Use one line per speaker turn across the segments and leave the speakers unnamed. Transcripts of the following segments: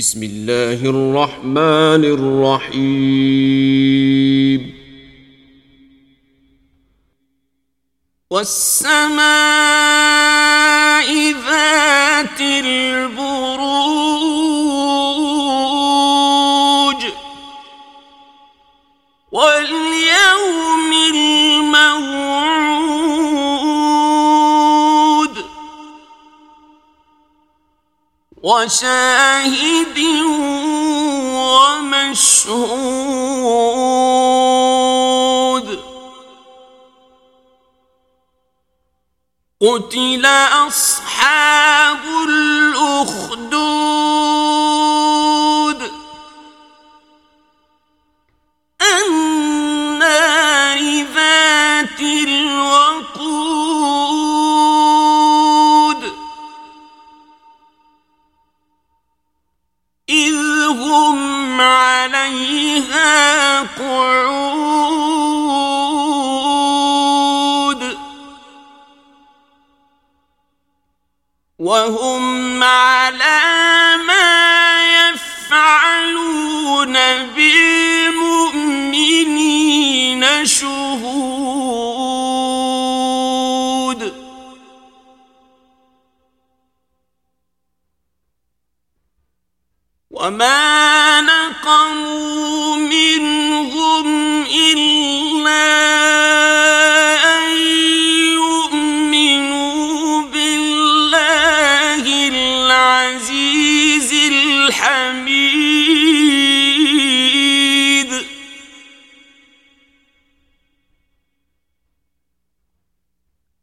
بسم اللہ الرحمن الرحیم۔
والسماء ذات البروج۔ واليوم وشاهد ومشهود. قتل أصحاب الأخدود هم عليها قعود وهم على ما يفعلون بالمؤمنين شهود وما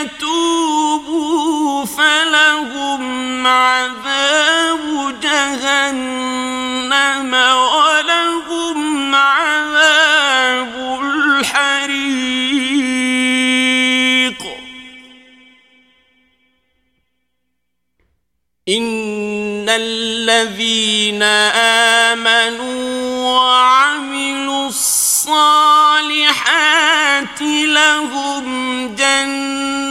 يتوبوا فلهم عذاب جهنم ولهم عذاب الحريق. إن الذين آمنوا وعملوا الصالحات لهم جنات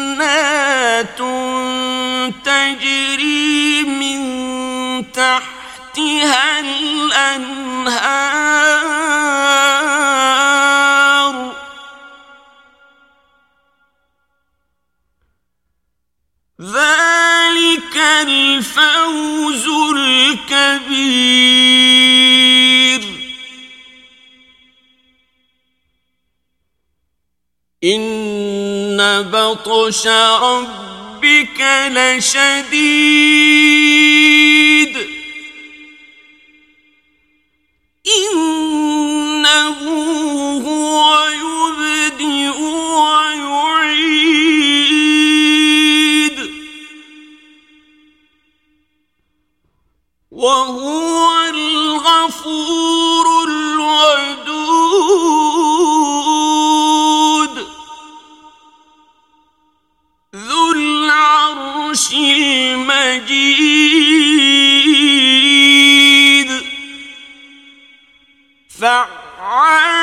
تحتها الأنهار. ذلك الفوز الكبير. إن بطش ربك لشديد. مجيد فعال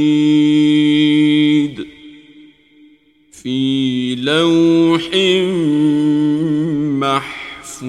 محفوظ